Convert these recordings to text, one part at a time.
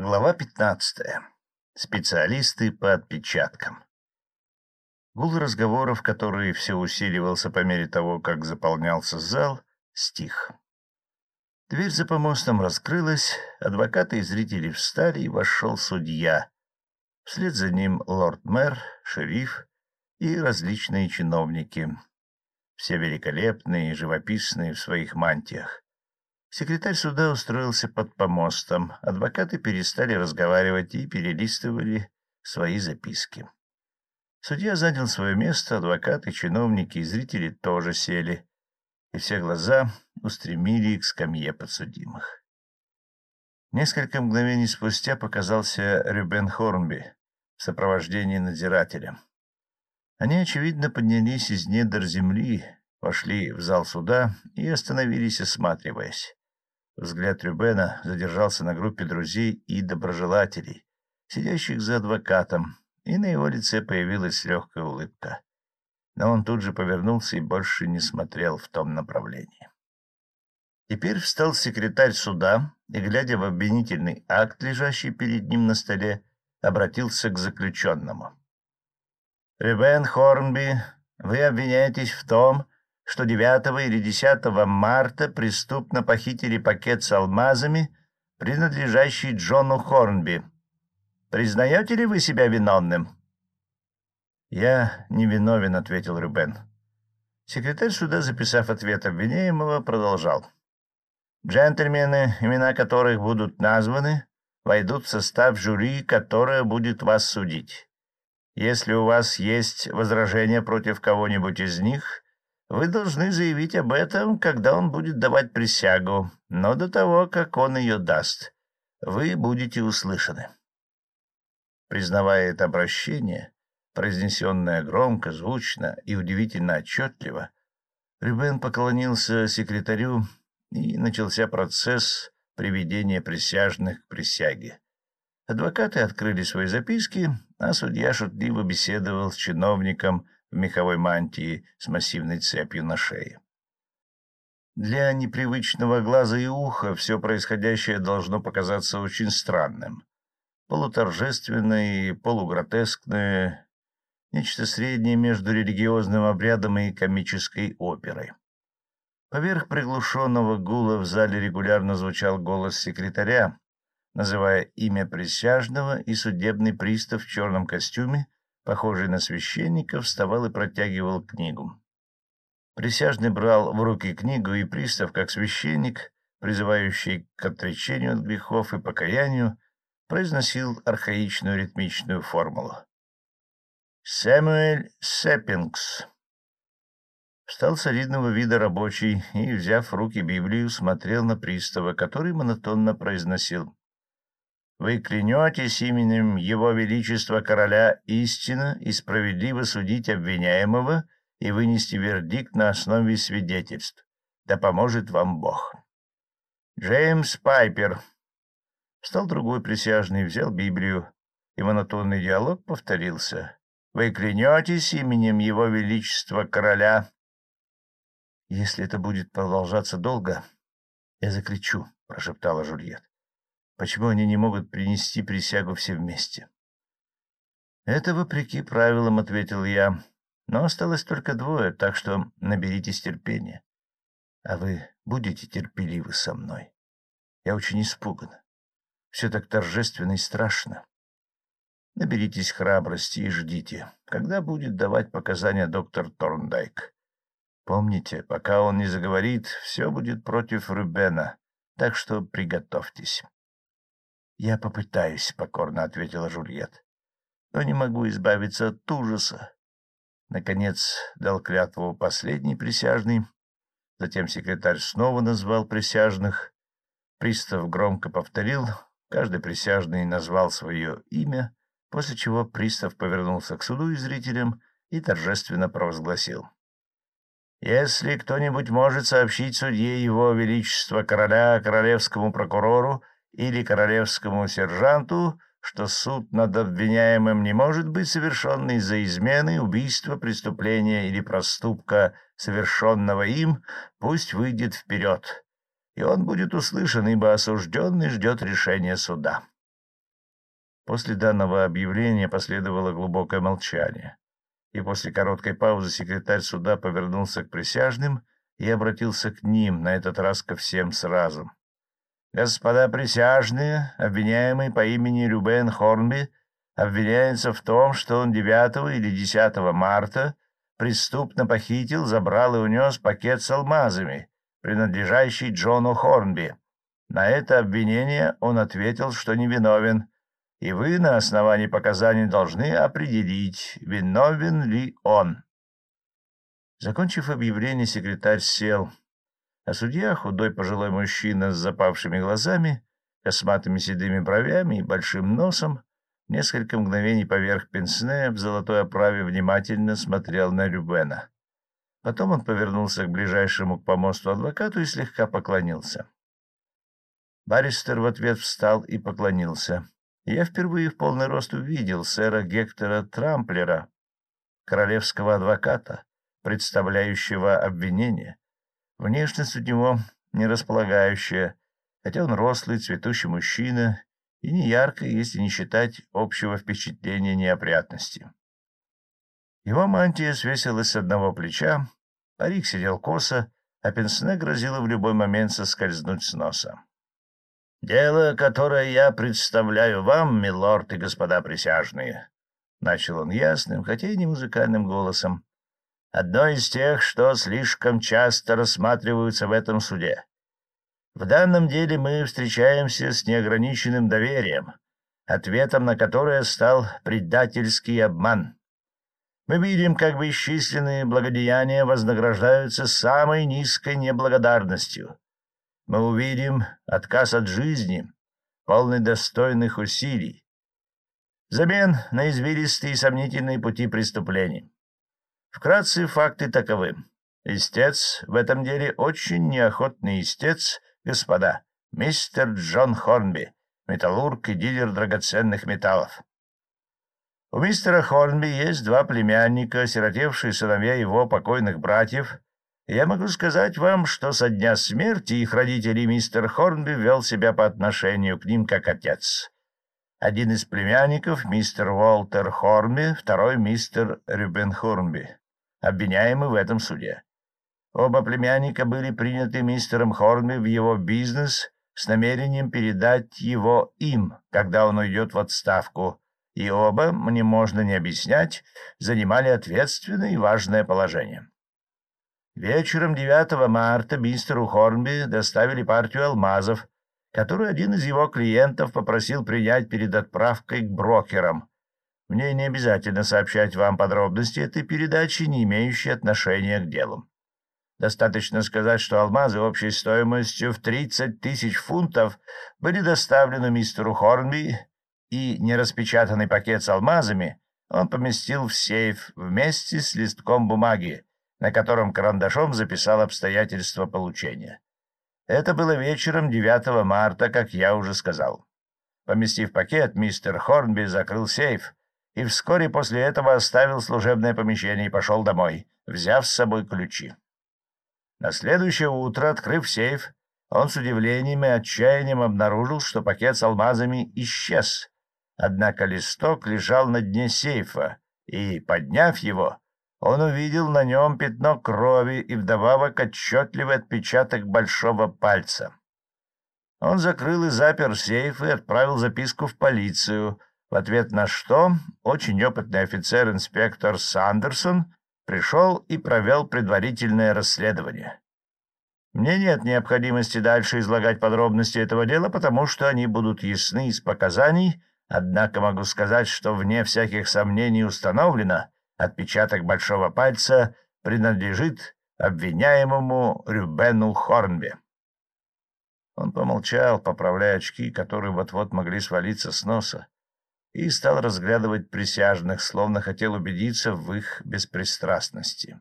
Глава 15. Специалисты по отпечаткам. Гул разговоров, который все усиливался по мере того, как заполнялся зал, стих. Дверь за помостом раскрылась, адвокаты и зрители встали, и вошел судья. Вслед за ним лорд-мэр, шериф и различные чиновники. Все великолепные и живописные в своих мантиях. Секретарь суда устроился под помостом. Адвокаты перестали разговаривать и перелистывали свои записки. Судья занял свое место, адвокаты, чиновники и зрители тоже сели, и все глаза устремили к скамье подсудимых. Несколько мгновений спустя показался Рюбен Хорнби в сопровождении надзирателя. Они, очевидно, поднялись из недр земли, вошли в зал суда и остановились, осматриваясь. Взгляд Рюбена задержался на группе друзей и доброжелателей, сидящих за адвокатом, и на его лице появилась легкая улыбка. Но он тут же повернулся и больше не смотрел в том направлении. Теперь встал секретарь суда и, глядя в обвинительный акт, лежащий перед ним на столе, обратился к заключенному. — Рюбен Хорнби, вы обвиняетесь в том, что 9 или 10 марта преступно похитили пакет с алмазами, принадлежащий Джону Хорнби. Признаете ли вы себя виновным? — Я не виновен, — ответил Рубен. Секретарь суда, записав ответ обвиняемого, продолжал. — Джентльмены, имена которых будут названы, войдут в состав жюри, которое будет вас судить. Если у вас есть возражения против кого-нибудь из них — вы должны заявить об этом, когда он будет давать присягу, но до того, как он ее даст, вы будете услышаны. Признавая это обращение, произнесенное громко, звучно и удивительно отчетливо, Рюбен поклонился секретарю, и начался процесс приведения присяжных к присяге. Адвокаты открыли свои записки, а судья шутливо беседовал с чиновником, в меховой мантии с массивной цепью на шее. Для непривычного глаза и уха все происходящее должно показаться очень странным. Полуторжественное и полугротескное, нечто среднее между религиозным обрядом и комической оперой. Поверх приглушенного гула в зале регулярно звучал голос секретаря, называя имя присяжного, и судебный пристав в черном костюме похожий на священника, вставал и протягивал книгу. Присяжный брал в руки книгу, и пристав, как священник, призывающий к отречению от грехов и покаянию, произносил архаичную ритмичную формулу. «Сэмюэль Сеппингс». Встал солидного вида рабочий и, взяв в руки Библию, смотрел на пристава, который монотонно произносил вы клянетесь именем Его Величества Короля истинно и справедливо судить обвиняемого и вынести вердикт на основе свидетельств. Да поможет вам Бог. Джеймс Пайпер. Встал другой присяжный, взял Библию, и монотонный диалог повторился. Вы клянетесь именем Его Величества Короля. Если это будет продолжаться долго, я закричу, — прошептала Жульет. Почему они не могут принести присягу все вместе? — Это вопреки правилам, — ответил я. — Но осталось только двое, так что наберитесь терпения. А вы будете терпеливы со мной? Я очень испуган. Все так торжественно и страшно. Наберитесь храбрости и ждите, когда будет давать показания доктор Торндайк. Помните, пока он не заговорит, все будет против Рубена, так что приготовьтесь. — Я попытаюсь, — покорно ответила Жульет. — Но не могу избавиться от ужаса. Наконец дал клятву последний присяжный. Затем секретарь снова назвал присяжных. Пристав громко повторил. Каждый присяжный назвал свое имя, после чего пристав повернулся к суду и зрителям и торжественно провозгласил. «Если кто-нибудь может сообщить судье его величества короля, королевскому прокурору или королевскому сержанту, что суд над обвиняемым не может быть совершен из-за измены, убийства, преступления или проступка, совершенного им, пусть выйдет вперед, и он будет услышан, ибо осужденный ждет решения суда. После данного объявления последовало глубокое молчание, и после короткой паузы секретарь суда повернулся к присяжным и обратился к ним, на этот раз ко всем сразу. «Господа присяжные, обвиняемый по имени Любен Хорнби обвиняется в том, что он 9 или 10 марта преступно похитил, забрал и унес пакет с алмазами, принадлежащий Джону Хорнби. На это обвинение он ответил, что невиновен, и вы на основании показаний должны определить, виновен ли он. Закончив объявление, секретарь сел, а судья, худой пожилой мужчина с запавшими глазами, косматыми седыми бровями и большим носом, несколько мгновений поверх пенсне в золотой оправе внимательно смотрел на Любена. Потом он повернулся к ближайшему к помосту адвокату и слегка поклонился. Баристер в ответ встал и поклонился. Я впервые в полный рост увидел сэра Гектора Трамплера, королевского адвоката, представляющего обвинение. Внешность у него не располагающая, хотя он рослый, цветущий мужчина и не яркая, если не считать общего впечатления неопрятности. Его мантия свесилась с одного плеча, парик сидел косо, а пенсне грозило в любой момент соскользнуть с носа. «Дело, которое я представляю вам, милорд и господа присяжные», — начал он ясным, хотя и не музыкальным голосом, — «одно из тех, что слишком часто рассматриваются в этом суде. В данном деле мы встречаемся с неограниченным доверием, ответом на которое стал предательский обман. Мы видим, как бесчисленные благодеяния вознаграждаются самой низкой неблагодарностью. Мы увидим отказ от жизни, полный достойных усилий, взамен на извилистые и сомнительные пути преступлений. Вкратце факты таковы. Истец в этом деле очень неохотный истец господа, мистер Джон Хорнби, металлург и дилер драгоценных металлов. У мистера Хорнби есть два племянника, сиротевшие сыновья его покойных братьев. я могу сказать вам, что со дня смерти их родителей мистер Хорнби вел себя по отношению к ним как отец. Один из племянников — мистер Уолтер Хорнби, второй — мистер Рюбен Хорнби, обвиняемый в этом суде. Оба племянника были приняты мистером Хорнби в его бизнес с намерением передать его им, когда он уйдет в отставку, и оба, мне можно не объяснять, занимали ответственное и важное положение. Вечером 9 марта мистеру Хорнби доставили партию алмазов, которую один из его клиентов попросил принять перед отправкой к брокерам. Мне не обязательно сообщать вам подробности этой передачи, не имеющие отношения к делу. Достаточно сказать, что алмазы общей стоимостью в 30 тысяч фунтов были доставлены мистеру Хорнби, и нераспечатанный пакет с алмазами он поместил в сейф вместе с листком бумаги, на котором карандашом записал обстоятельства получения. Это было вечером 9 марта, как я уже сказал. Поместив пакет, мистер Хорнби закрыл сейф и вскоре после этого оставил служебное помещение и пошел домой, взяв с собой ключи. На следующее утро, открыв сейф, он с удивлением и отчаянием обнаружил, что пакет с алмазами исчез. Однако листок лежал на дне сейфа, и, подняв его, он увидел на нем пятно крови и вдобавок отчетливый отпечаток большого пальца. Он закрыл и запер сейф и отправил записку в полицию, в ответ на что очень опытный офицер-инспектор Сандерсон пришел и провел предварительное расследование. Мне нет необходимости дальше излагать подробности этого дела, потому что они будут ясны из показаний, однако могу сказать, что вне всяких сомнений установлено, отпечаток большого пальца принадлежит обвиняемому Рюбену Хорнби. Он помолчал, поправляя очки, которые вот-вот могли свалиться с носа и стал разглядывать присяжных, словно хотел убедиться в их беспристрастности.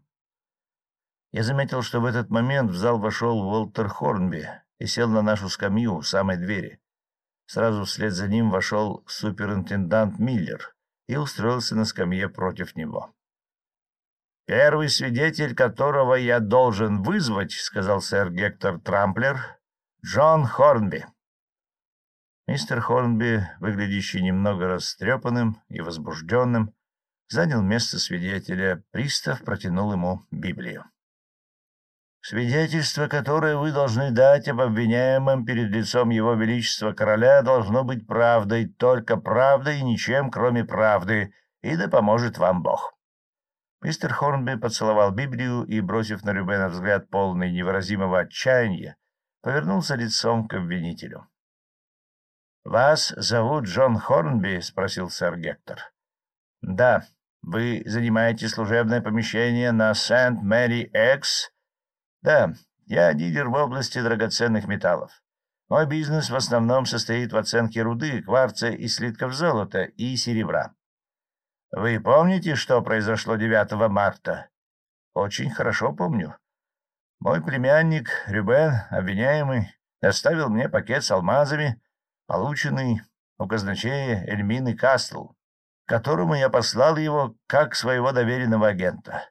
Я заметил, что в этот момент в зал вошел Уолтер Хорнби и сел на нашу скамью у самой двери. Сразу вслед за ним вошел суперинтендант Миллер и устроился на скамье против него. «Первый свидетель, которого я должен вызвать, — сказал сэр Гектор Трамплер, — Джон Хорнби». Мистер Хорнби, выглядящий немного растрепанным и возбужденным, занял место свидетеля. Пристав протянул ему Библию. «Свидетельство, которое вы должны дать об обвиняемом перед лицом Его Величества Короля, должно быть правдой, только правдой и ничем, кроме правды, и да поможет вам Бог». Мистер Хорнби поцеловал Библию и, бросив на Рюбена взгляд полный невыразимого отчаяния, повернулся лицом к обвинителю. «Вас зовут Джон Хорнби?» — спросил сэр Гектор. «Да. Вы занимаете служебное помещение на Сент-Мэри-Экс?» «Да. Я дилер в области драгоценных металлов. Мой бизнес в основном состоит в оценке руды, кварца и слитков золота и серебра. Вы помните, что произошло 9 марта?» «Очень хорошо помню. Мой племянник Рюбен, обвиняемый, доставил мне пакет с алмазами, полученный у казначея Эльмины Кастл, которому я послал его как своего доверенного агента.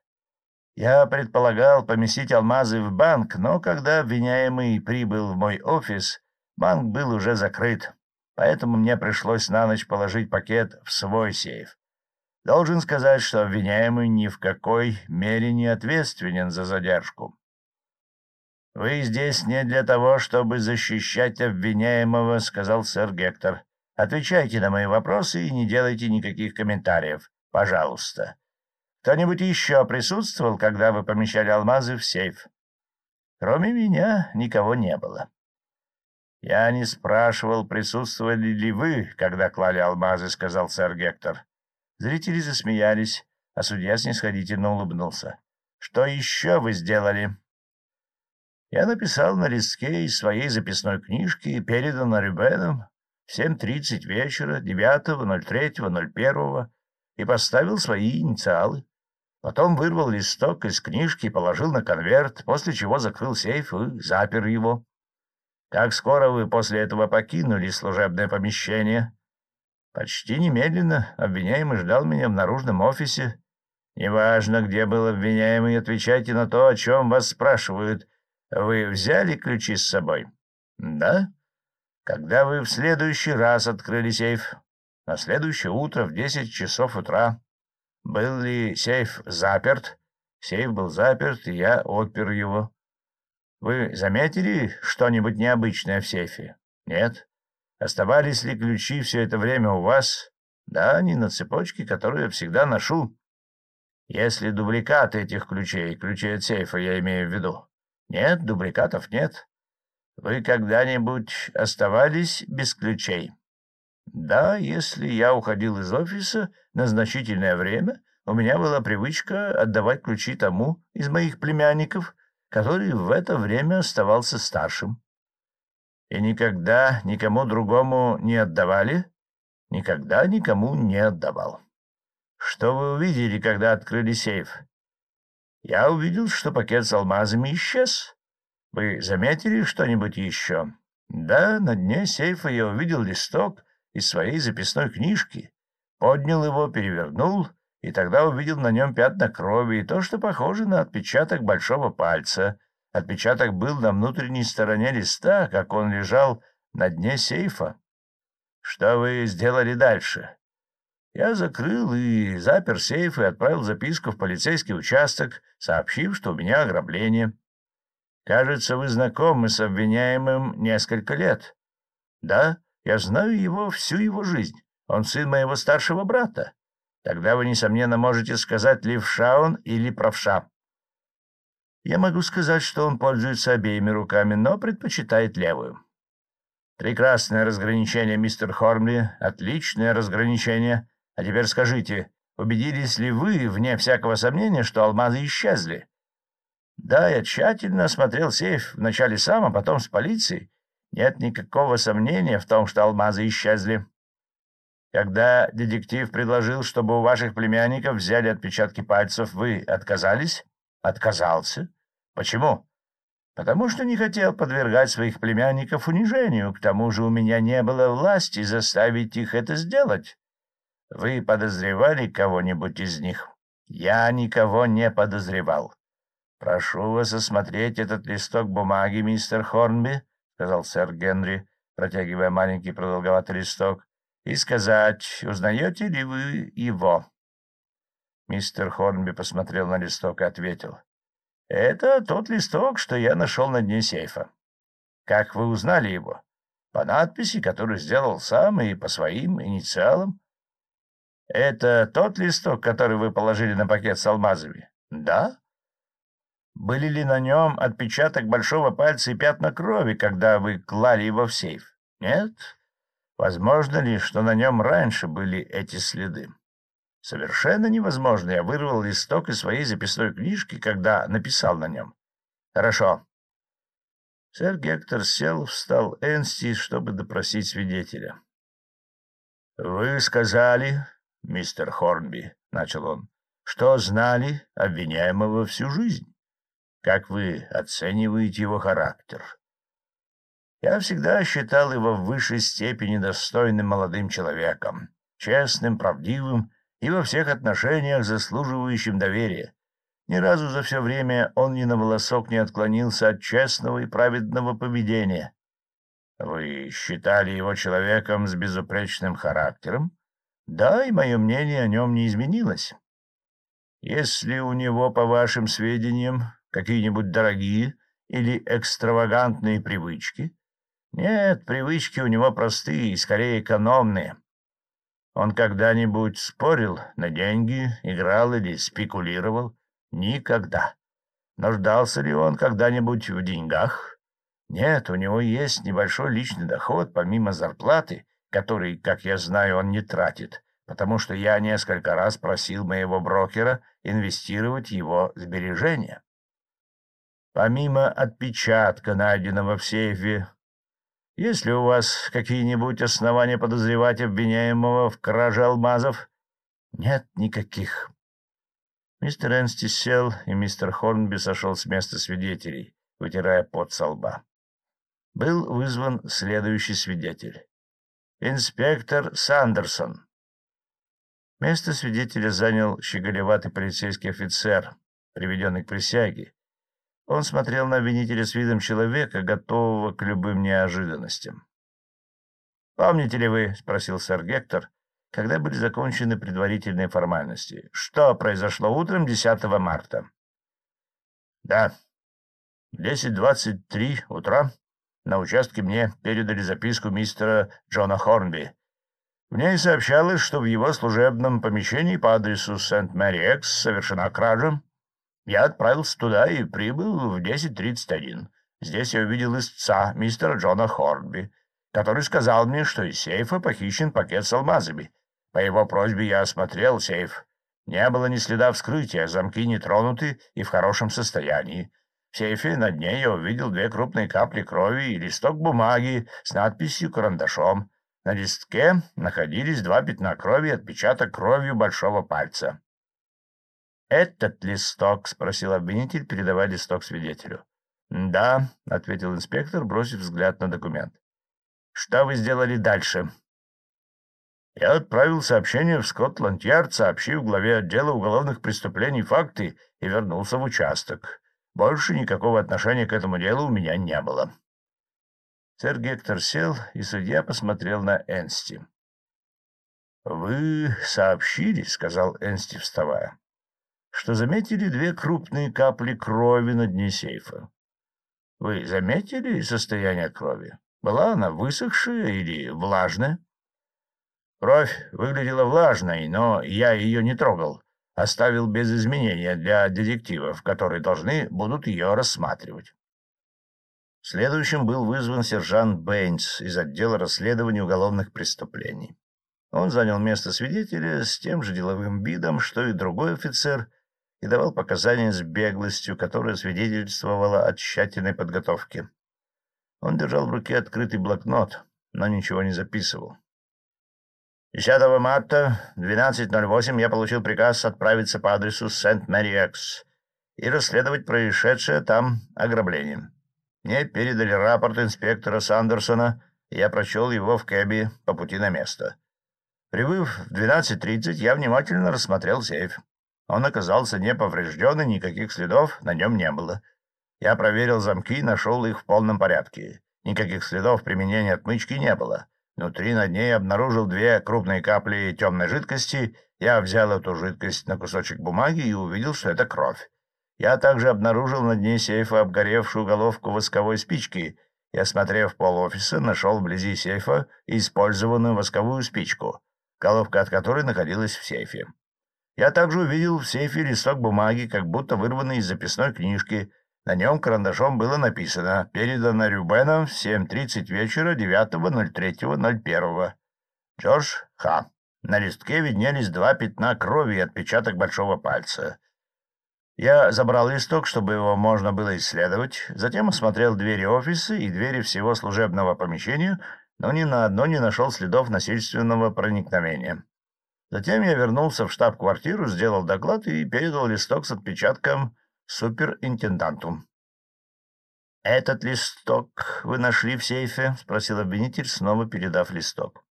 Я предполагал поместить алмазы в банк, но когда обвиняемый прибыл в мой офис, банк был уже закрыт, поэтому мне пришлось на ночь положить пакет в свой сейф. Должен сказать, что обвиняемый ни в какой мере не ответственен за задержку. «Вы здесь не для того, чтобы защищать обвиняемого», — сказал сэр Гектор. «Отвечайте на мои вопросы и не делайте никаких комментариев. Пожалуйста. Кто-нибудь еще присутствовал, когда вы помещали алмазы в сейф?» «Кроме меня никого не было». «Я не спрашивал, присутствовали ли вы, когда клали алмазы», — сказал сэр Гектор. Зрители засмеялись, а судья снисходительно улыбнулся. «Что еще вы сделали?» Я написал на листке из своей записной книжки и передал на Рюбеном в 7.30 вечера 9.03.01 и поставил свои инициалы. Потом вырвал листок из книжки и положил на конверт, после чего закрыл сейф и запер его. Как скоро вы после этого покинули служебное помещение? Почти немедленно обвиняемый ждал меня в наружном офисе. Неважно, где был обвиняемый, отвечайте на то, о чем вас спрашивают, вы взяли ключи с собой? Да. Когда вы в следующий раз открыли сейф? На следующее утро в десять часов утра. Был ли сейф заперт? Сейф был заперт, и я отпер его. Вы заметили что-нибудь необычное в сейфе? Нет. Оставались ли ключи все это время у вас? Да, они на цепочке, которую я всегда ношу. Если дубликаты этих ключей, ключей от сейфа я имею в виду, нет, дубликатов нет. Вы когда-нибудь оставались без ключей? Да, если я уходил из офиса на значительное время, у меня была привычка отдавать ключи тому из моих племянников, который в это время оставался старшим. И никогда никому другому не отдавали? Никогда никому не отдавал. Что вы увидели, когда открыли сейф? Я увидел, что пакет с алмазами исчез. Вы заметили что-нибудь еще? Да, на дне сейфа я увидел листок из своей записной книжки. Поднял его, перевернул, и тогда увидел на нем пятна крови и то, что похоже на отпечаток большого пальца. Отпечаток был на внутренней стороне листа, как он лежал на дне сейфа. Что вы сделали дальше? Я закрыл и запер сейф и отправил записку в полицейский участок, сообщив, что у меня ограбление. Кажется, вы знакомы с обвиняемым несколько лет. Да, я знаю его всю его жизнь. Он сын моего старшего брата. Тогда вы, несомненно, можете сказать, левша он или правша. Я могу сказать, что он пользуется обеими руками, но предпочитает левую. Прекрасное разграничение, мистер Хормли, отличное разграничение. А теперь скажите, убедились ли вы, вне всякого сомнения, что алмазы исчезли? Да, я тщательно осмотрел сейф, вначале сам, а потом с полицией. Нет никакого сомнения в том, что алмазы исчезли. Когда детектив предложил, чтобы у ваших племянников взяли отпечатки пальцев, вы отказались? Отказался. Почему? Потому что не хотел подвергать своих племянников унижению. К тому же у меня не было власти заставить их это сделать. Вы подозревали кого-нибудь из них? Я никого не подозревал. Прошу вас осмотреть этот листок бумаги, мистер Хорнби, сказал сэр Генри. протягивая маленький продолговатый листок, и сказать, узнаете ли вы его. Мистер Хорнби посмотрел на листок и ответил. — Это тот листок, что я нашел на дне сейфа. Как вы узнали его? По надписи, которую сделал сам и по своим инициалам. — Это тот листок, который вы положили на пакет с алмазами? — Да. — Были ли на нем отпечаток большого пальца и пятна крови, когда вы клали его в сейф? — Нет. — Возможно ли, что на нем раньше были эти следы? — Совершенно невозможно. Я вырвал листок из своей записной книжки, когда написал на нем. — Хорошо. Сэр Гектор сел, встал Энсти, чтобы допросить свидетеля. — Вы сказали, мистер Хорнби, — начал он, — что знали обвиняемого всю жизнь. Как вы оцениваете его характер? Я всегда считал его в высшей степени достойным молодым человеком, честным, правдивым и во всех отношениях заслуживающим доверия. Ни разу за все время он ни на волосок не отклонился от честного и праведного поведения. Вы считали его человеком с безупречным характером? Да, и мое мнение о нем не изменилось. Если у него, по вашим сведениям, какие-нибудь дорогие или экстравагантные привычки? Нет, привычки у него простые и скорее экономные. Он когда-нибудь спорил на деньги, играл или спекулировал? Никогда. Нуждался ли он когда-нибудь в деньгах? Нет, у него есть небольшой личный доход, помимо зарплаты, который, как я знаю, он не тратит, потому что я несколько раз просил моего брокера инвестировать его сбережения. Помимо отпечатка, найденного в сейфе, есть ли у вас какие-нибудь основания подозревать обвиняемого в краже алмазов? Нет никаких. Мистер Энсти сел, и мистер Хорнби сошел с места свидетелей, вытирая пот со лба. Был вызван следующий свидетель. Инспектор Сандерсон. Место свидетеля занял щеголеватый полицейский офицер, приведенный к присяге. Он смотрел на обвинителя с видом человека, готового к любым неожиданностям. «Помните ли вы, — спросил сэр Гектор, когда были закончены предварительные формальности. Что произошло утром 10 марта? — Да. В 10.23 утра на участке мне передали записку мистера Джона Хорнби. В ней сообщалось, что в его служебном помещении по адресу Сент-Мэри-Экс совершена кража. Я отправился туда и прибыл в 10.31. Здесь я увидел истца мистера Джона Хорнби, который сказал мне, что из сейфа похищен пакет с алмазами. По его просьбе я осмотрел сейф. Не было ни следа вскрытия, замки не тронуты и в хорошем состоянии. В сейфе на дне я увидел две крупные капли крови и листок бумаги с надписью карандашом. На листке находились два пятна крови и отпечаток кровью большого пальца. «Этот листок?» — спросил обвинитель, передавая листок свидетелю. «Да», — ответил инспектор, бросив взгляд на документ. «Что вы сделали дальше?» Я отправил сообщение в Скотланд-Ярд, сообщив главе отдела уголовных преступлений факты и вернулся в участок. Больше никакого отношения к этому делу у меня не было. Сэр Гектор сел, и судья посмотрел на Энсти. — Вы сообщили, — сказал Энсти, вставая, — что заметили две крупные капли крови на дне сейфа. Вы заметили состояние крови? Была она высохшая или влажная? Кровь выглядела влажной, но я ее не трогал. Оставил без изменения для детективов, которые должны будут ее рассматривать. Следующим был вызван сержант Бэйнс из отдела расследования уголовных преступлений. Он занял место свидетеля с тем же деловым видом, что и другой офицер, и давал показания с беглостью, которая свидетельствовала о тщательной подготовке. Он держал в руке открытый блокнот, но ничего не записывал. 10 марта, 12.08, я получил приказ отправиться по адресу Сент-Мэри-Экс и расследовать происшедшее там ограбление. Мне передали рапорт инспектора Сандерсона, и я прочел его в кэбе по пути на место. Прибыв в 12.30, я внимательно рассмотрел сейф. Он оказался не поврежденный, никаких следов на нем не было. Я проверил замки и нашел их в полном порядке. Никаких следов применения отмычки не было. Внутри на дне я обнаружил две крупные капли темной жидкости. Я взял эту жидкость на кусочек бумаги и увидел, что это кровь. Я также обнаружил на дне сейфа обгоревшую головку восковой спички и, осмотрев пол офиса, нашел вблизи сейфа использованную восковую спичку, головка от которой находилась в сейфе. Я также увидел в сейфе листок бумаги, как будто вырванный из записной книжки. На нем карандашом было написано «Передано Рюбеном в 7.30 вечера 9.03.01». Джордж Х. На листке виднелись два пятна крови и отпечаток большого пальца. Я забрал листок, чтобы его можно было исследовать, затем осмотрел двери офиса и двери всего служебного помещения, но ни на одно не нашел следов насильственного проникновения. Затем я вернулся в штаб-квартиру, сделал доклад и передал листок с отпечатком суперинтенданту. «Этот листок вы нашли в сейфе?» — спросил обвинитель, снова передав листок.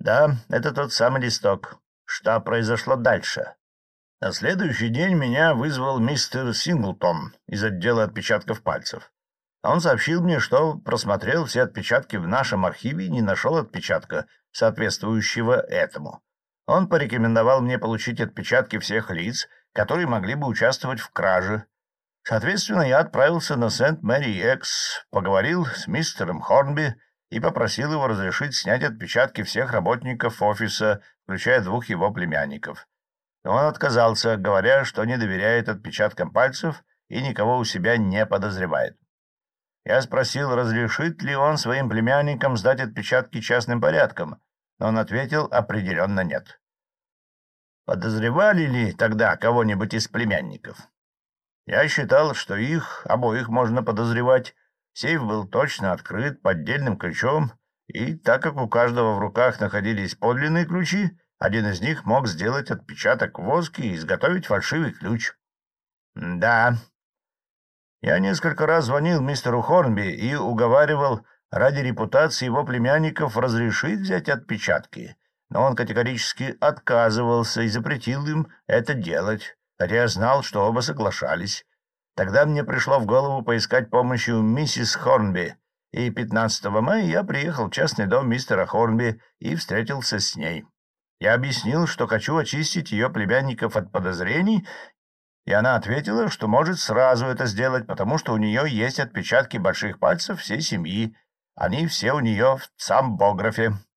«Да, это тот самый листок. Что произошло дальше?» На следующий день меня вызвал мистер Синглтон из отдела отпечатков пальцев. Он сообщил мне, что просмотрел все отпечатки в нашем архиве и не нашел отпечатка, соответствующего этому. Он порекомендовал мне получить отпечатки всех лиц, которые могли бы участвовать в краже. Соответственно, я отправился на Сент-Мэри-Экс, поговорил с мистером Хорнби и попросил его разрешить снять отпечатки всех работников офиса, включая двух его племянников. Он отказался, говоря, что не доверяет отпечаткам пальцев и никого у себя не подозревает. Я спросил, разрешит ли он своим племянникам сдать отпечатки частным порядком, но он ответил определенно нет. Подозревали ли тогда кого-нибудь из племянников? Я считал, что их обоих можно подозревать. Сейф был точно открыт поддельным ключом, и так как у каждого в руках находились подлинные ключи, один из них мог сделать отпечаток воски и изготовить фальшивый ключ. Да. Я несколько раз звонил мистеру Хорнби и уговаривал ради репутации его племянников разрешить взять отпечатки, но он категорически отказывался и запретил им это делать, хотя я знал, что оба соглашались. Тогда мне пришло в голову поискать помощи у миссис Хорнби, и 15 мая я приехал в частный дом мистера Хорнби и встретился с ней. Я объяснил, что хочу очистить ее племянников от подозрений, и она ответила, что может сразу это сделать, потому что у нее есть отпечатки больших пальцев всей семьи. Они все у нее в цамбографе. —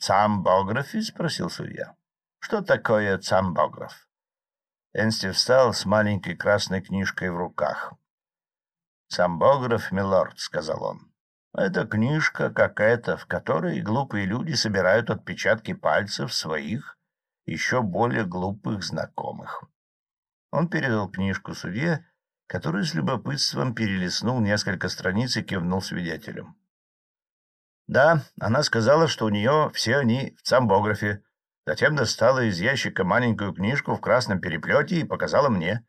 В цамбографе? — спросил судья. — Что такое цамбограф? Энсти встал с маленькой красной книжкой в руках. — Цамбограф, милорд, — сказал он. Это книжка какая-то, в которой глупые люди собирают отпечатки пальцев своих еще более глупых знакомых. Он передал книжку судье, который с любопытством перелистнул несколько страниц и кивнул свидетелям. Да, она сказала, что у нее все они в цамбографе. Затем достала из ящика маленькую книжку в красном переплете и показала мне.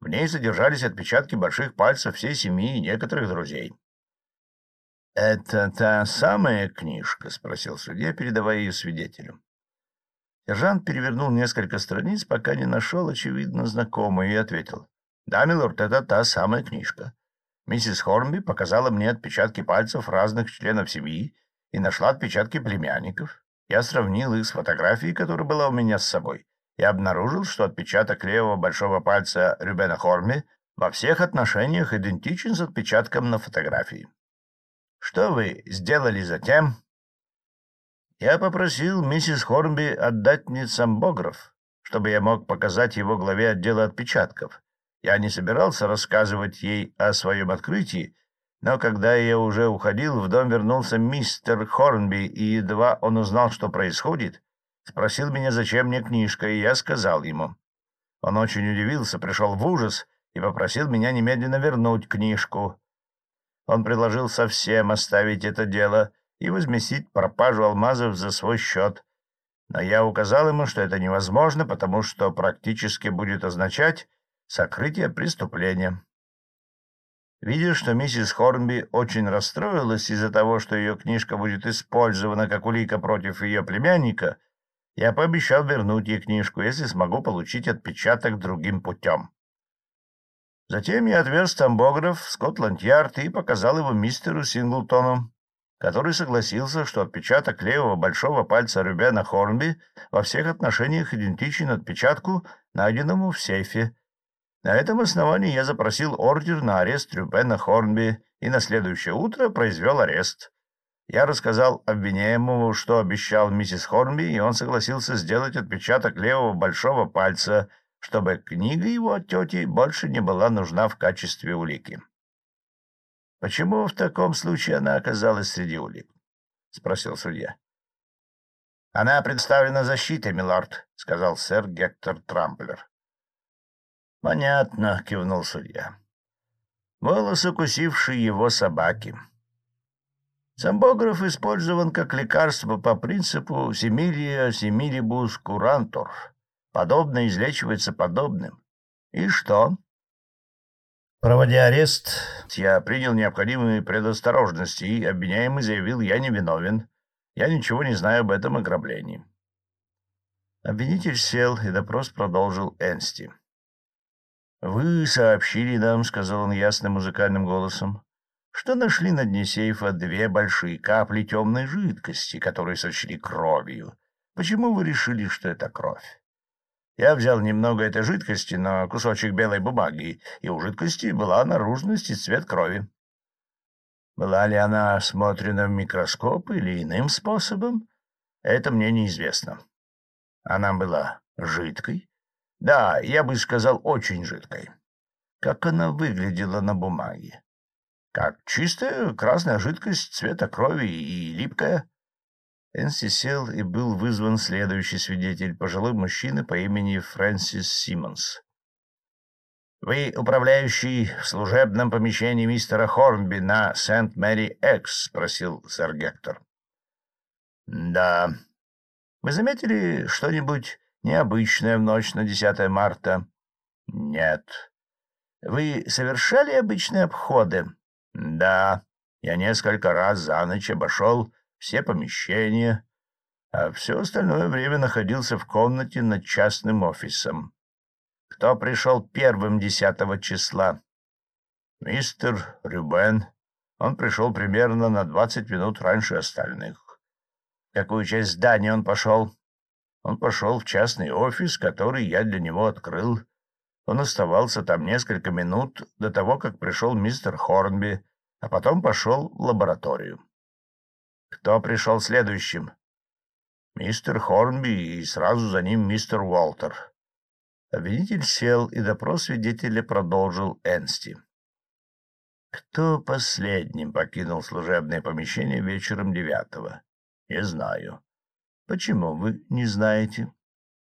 В ней содержались отпечатки больших пальцев всей семьи и некоторых друзей. — Это та самая книжка? — спросил судья, передавая ее свидетелю. Сержант перевернул несколько страниц, пока не нашел, очевидно, знакомую, и ответил. — Да, милорд, это та самая книжка. Миссис Хорнби показала мне отпечатки пальцев разных членов семьи и нашла отпечатки племянников. Я сравнил их с фотографией, которая была у меня с собой, и обнаружил, что отпечаток левого большого пальца Рюбена Хорнби во всех отношениях идентичен с отпечатком на фотографии. Что вы сделали затем? Я попросил миссис Хорнби отдать мне самбограф, чтобы я мог показать его главе отдела отпечатков. Я не собирался рассказывать ей о своем открытии, но когда я уже уходил, в дом вернулся мистер Хорнби, и едва он узнал, что происходит, спросил меня, зачем мне книжка, и я сказал ему. Он очень удивился, пришел в ужас и попросил меня немедленно вернуть книжку. Он предложил совсем оставить это дело и возместить пропажу алмазов за свой счет. Но я указал ему, что это невозможно, потому что практически будет означать сокрытие преступления. Видя, что миссис Хорнби очень расстроилась из-за того, что ее книжка будет использована как улика против ее племянника, я пообещал вернуть ей книжку, если смогу получить отпечаток другим путем. Затем я отвез тамбограф в Скотланд-Ярд и показал его мистеру Синглтону, который согласился, что отпечаток левого большого пальца Рюбена Хорнби во всех отношениях идентичен отпечатку, найденному в сейфе. На этом основании я запросил ордер на арест Рюбена Хорнби и на следующее утро произвел арест. Я рассказал обвиняемому, что обещал миссис Хорнби, и он согласился сделать отпечаток левого большого пальца — чтобы книга его от тети больше не была нужна в качестве улики. — Почему в таком случае она оказалась среди улик? — спросил судья. — Она представлена защитой, милорд, — сказал сэр Гектор Трамплер. — Понятно, — кивнул судья. — Волос, укусивший его собаки. Самбограф использован как лекарство по принципу «семилия семилибус курантор», Подобное излечивается подобным. И что? Проводя арест, я принял необходимые предосторожности, и обвиняемый заявил, я не виновен. Я ничего не знаю об этом ограблении. Обвинитель сел, и допрос продолжил Энсти. «Вы сообщили нам, — сказал он ясным музыкальным голосом, — что нашли на дне сейфа две большие капли темной жидкости, которые сочли кровью. Почему вы решили, что это кровь?» Я взял немного этой жидкости на кусочек белой бумаги, и у жидкости была наружность и цвет крови. Была ли она осмотрена в микроскоп или иным способом, это мне неизвестно. Она была жидкой? Да, я бы сказал, очень жидкой. Как она выглядела на бумаге? Как чистая красная жидкость цвета крови и липкая. Энси сел, и был вызван следующий свидетель, пожилой мужчина по имени Фрэнсис Симмонс. «Вы управляющий в служебном помещении мистера Хорнби на Сент-Мэри-Экс?» — спросил сэр Гектор. «Да. Вы заметили что-нибудь необычное в ночь на 10 марта?» «Нет». «Вы совершали обычные обходы?» «Да. Я несколько раз за ночь обошел все помещения, а все остальное время находился в комнате над частным офисом. Кто пришел первым десятого числа? Мистер Рюбен. Он пришел примерно на двадцать минут раньше остальных. Какую часть здания он пошел? Он пошел в частный офис, который я для него открыл. Он оставался там несколько минут до того, как пришел мистер Хорнби, а потом пошел в лабораторию. Кто пришел следующим? Мистер Хорнби и сразу за ним мистер Уолтер. Обвинитель сел, и допрос свидетеля продолжил Энсти. Кто последним покинул служебное помещение вечером девятого? Не знаю. Почему вы не знаете?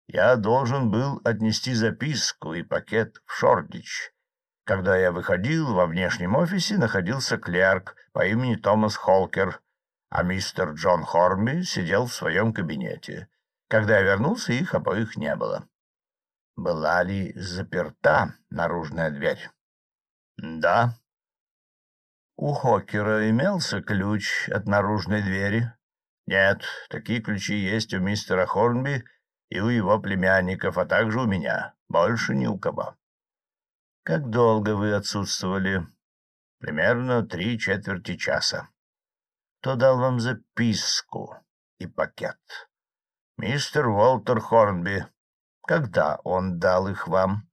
Я должен был отнести записку и пакет в Шордич. Когда я выходил, во внешнем офисе находился клерк по имени Томас Холкер, а мистер Джон Хорнби сидел в своем кабинете. Когда я вернулся, их обоих не было. Была ли заперта наружная дверь? Да. У Хокера имелся ключ от наружной двери? Нет, такие ключи есть у мистера Хорнби и у его племянников, а также у меня. Больше ни у кого. Как долго вы отсутствовали? Примерно три четверти часа. Кто дал вам записку и пакет? Мистер Уолтер Хорнби. Когда он дал их вам?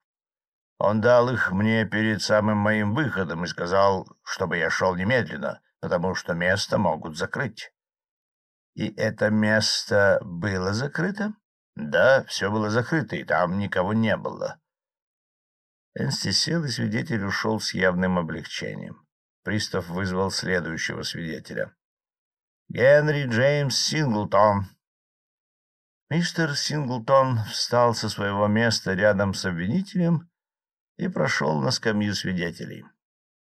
Он дал их мне перед самым моим выходом и сказал, чтобы я шел немедленно, потому что место могут закрыть. И это место было закрыто? Да, все было закрыто, и там никого не было. Энсти сел, и свидетель ушел с явным облегчением. Пристав вызвал следующего свидетеля. Генри Джеймс Синглтон. Мистер Синглтон встал со своего места рядом с обвинителем и прошел на скамью свидетелей.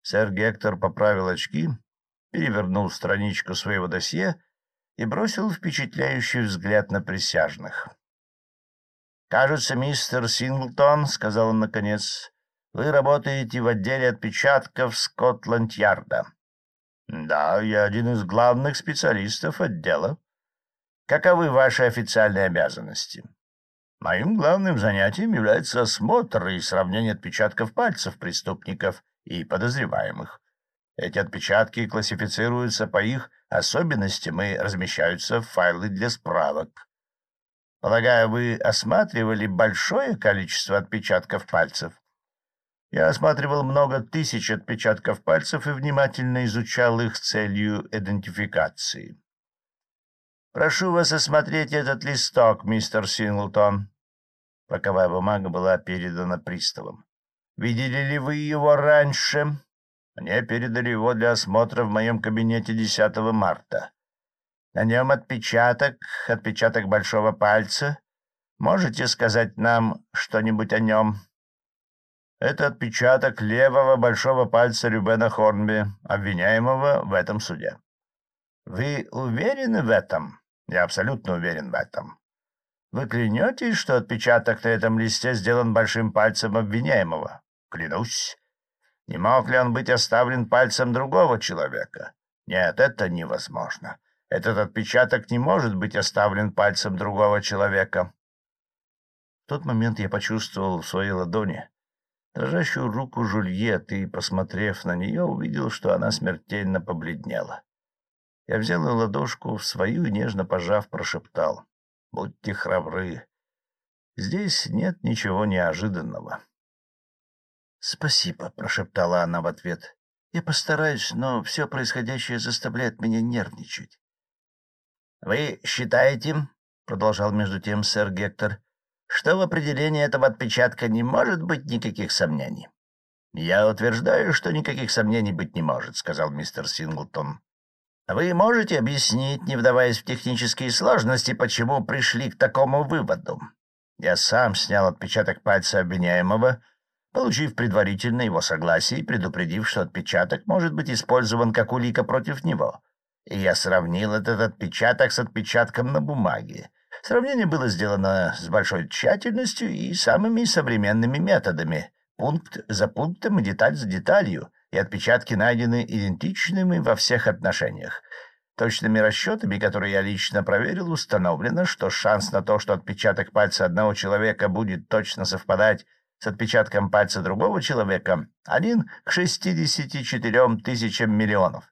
Сэр Гектор поправил очки, перевернул страничку своего досье и бросил впечатляющий взгляд на присяжных. «Кажется, мистер Синглтон, — сказал он наконец, — вы работаете в отделе отпечатков Скотланд-Ярда. Да, я один из главных специалистов отдела. Каковы ваши официальные обязанности? Моим главным занятием является осмотр и сравнение отпечатков пальцев преступников и подозреваемых. Эти отпечатки классифицируются по их особенностям и размещаются в файлы для справок. Полагаю, вы осматривали большое количество отпечатков пальцев? Я осматривал много тысяч отпечатков пальцев и внимательно изучал их целью идентификации. Прошу вас осмотреть этот листок, мистер Синглтон. Боковая бумага была передана приставом. Видели ли вы его раньше? Мне передали его для осмотра в моем кабинете 10 марта. На нем отпечаток, отпечаток большого пальца. Можете сказать нам что-нибудь о нем? Это отпечаток левого большого пальца Рюбена Хорнби, обвиняемого в этом суде. Вы уверены в этом? Я абсолютно уверен в этом. Вы клянетесь, что отпечаток на этом листе сделан большим пальцем обвиняемого? Клянусь. Не мог ли он быть оставлен пальцем другого человека? Нет, это невозможно. Этот отпечаток не может быть оставлен пальцем другого человека. В тот момент я почувствовал в своей ладони дрожащую руку Жульет и, посмотрев на нее, увидел, что она смертельно побледнела. Я взял ее ладошку в свою и, нежно пожав, прошептал. Будьте храбры. Здесь нет ничего неожиданного. — Спасибо, — прошептала она в ответ. — Я постараюсь, но все происходящее заставляет меня нервничать. — Вы считаете, — продолжал между тем сэр Гектор, — что в определении этого отпечатка не может быть никаких сомнений? — Я утверждаю, что никаких сомнений быть не может, — сказал мистер Синглтон. Вы можете объяснить, не вдаваясь в технические сложности, почему пришли к такому выводу? Я сам снял отпечаток пальца обвиняемого, получив предварительно его согласие и предупредив, что отпечаток может быть использован как улика против него. И я сравнил этот отпечаток с отпечатком на бумаге. Сравнение было сделано с большой тщательностью и самыми современными методами, пункт за пунктом и деталь за деталью, и отпечатки найдены идентичными во всех отношениях. Точными расчетами, которые я лично проверил, установлено, что шанс на то, что отпечаток пальца одного человека будет точно совпадать с отпечатком пальца другого человека, один к 64 тысячам миллионов.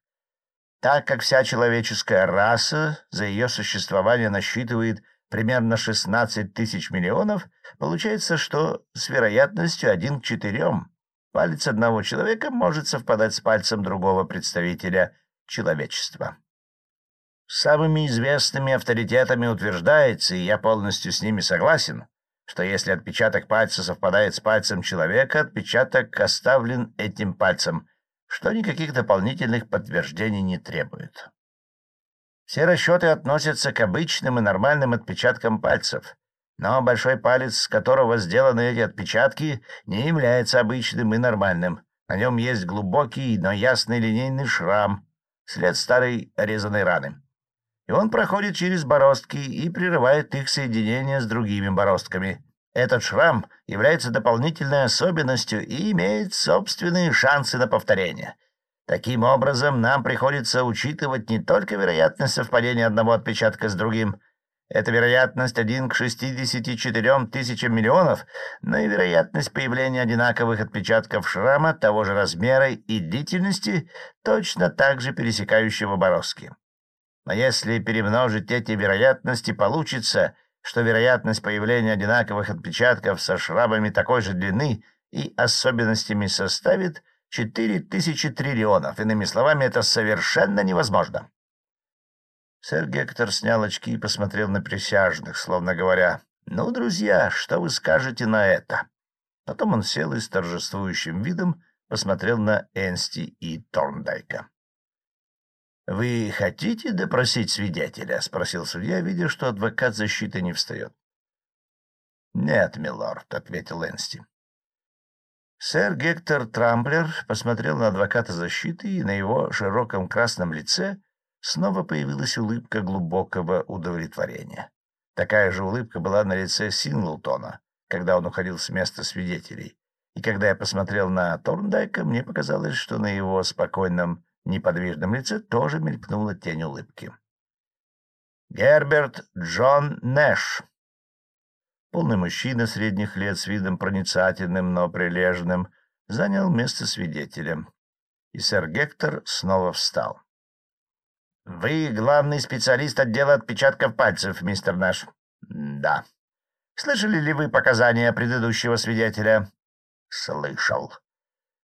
Так как вся человеческая раса за ее существование насчитывает примерно 16 тысяч миллионов, получается, что с вероятностью один к четырем Палец одного человека может совпадать с пальцем другого представителя человечества. Самыми известными авторитетами утверждается, и я полностью с ними согласен, что если отпечаток пальца совпадает с пальцем человека, отпечаток оставлен этим пальцем, что никаких дополнительных подтверждений не требует. Все расчеты относятся к обычным и нормальным отпечаткам пальцев, но большой палец, с которого сделаны эти отпечатки, не является обычным и нормальным. На нем есть глубокий, но ясный линейный шрам, след старой резаной раны. И он проходит через бороздки и прерывает их соединение с другими бороздками. Этот шрам является дополнительной особенностью и имеет собственные шансы на повторение. Таким образом, нам приходится учитывать не только вероятность совпадения одного отпечатка с другим — это вероятность 1 к 64 тысячам миллионов, но и вероятность появления одинаковых отпечатков шрама того же размера и длительности, точно так же пересекающего бороздки. Но если перемножить эти вероятности, получится, что вероятность появления одинаковых отпечатков со шрамами такой же длины и особенностями составит 4000 триллионов. Иными словами, это совершенно невозможно. Сэр Гектор снял очки и посмотрел на присяжных, словно говоря, «Ну, друзья, что вы скажете на это?» Потом он сел и с торжествующим видом посмотрел на Энсти и Торндайка. «Вы хотите допросить свидетеля?» — спросил судья, видя, что адвокат защиты не встает. «Нет, милорд», — ответил Энсти. Сэр Гектор Трамблер посмотрел на адвоката защиты, и на его широком красном лице — снова появилась улыбка глубокого удовлетворения. Такая же улыбка была на лице Синглтона, когда он уходил с места свидетелей. И когда я посмотрел на Торндайка, мне показалось, что на его спокойном, неподвижном лице тоже мелькнула тень улыбки. «Герберт Джон Нэш». полный мужчина средних лет с видом проницательным, но прилежным, занял место свидетеля. И сэр Гектор снова встал. — Вы главный специалист отдела отпечатков пальцев, мистер наш. — Да. — Слышали ли вы показания предыдущего свидетеля? — Слышал. —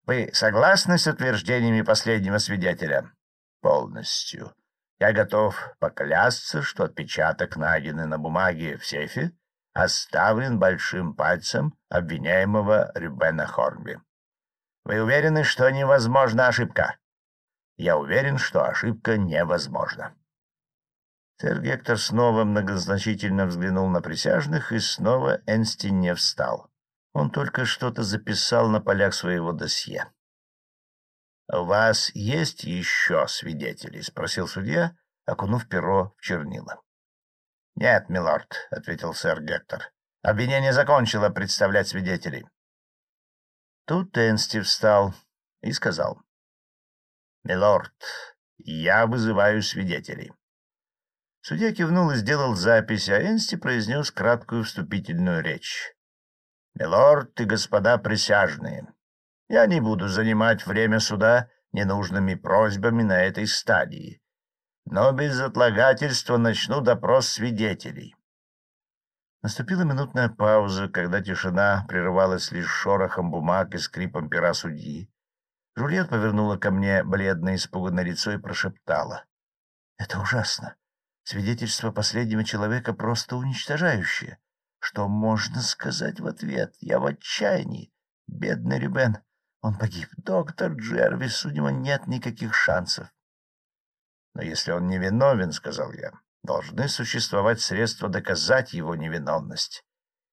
Вы согласны с утверждениями последнего свидетеля? — Полностью. Я готов поклясться, что отпечаток, найденный на бумаге в сейфе, оставлен большим пальцем обвиняемого Рюбена Хорнби. Вы уверены, что невозможна ошибка? Я уверен, что ошибка невозможна. Сэр Гектор снова многозначительно взглянул на присяжных, и снова Энсти не встал. Он только что-то записал на полях своего досье. — У вас есть еще свидетели? — спросил судья, окунув перо в чернила. — Нет, милорд, — ответил сэр Гектор. — Обвинение закончило представлять свидетелей. Тут Энсти встал и сказал. «Милорд, я вызываю свидетелей». Судья кивнул и сделал запись, а Энсти произнес краткую вступительную речь. «Милорд и господа присяжные, я не буду занимать время суда ненужными просьбами на этой стадии, но без отлагательства начну допрос свидетелей. Наступила минутная пауза, когда тишина прерывалась лишь шорохом бумаг и скрипом пера судьи. Жульет повернула ко мне бледное испуганное лицо и прошептала. — Это ужасно. Свидетельство последнего человека просто уничтожающее. Что можно сказать в ответ? Я в отчаянии. Бедный Рюбен. Он погиб. Доктор Джервис, у него нет никаких шансов. — Но если он не виновен, — сказал я, — должны существовать средства доказать его невиновность.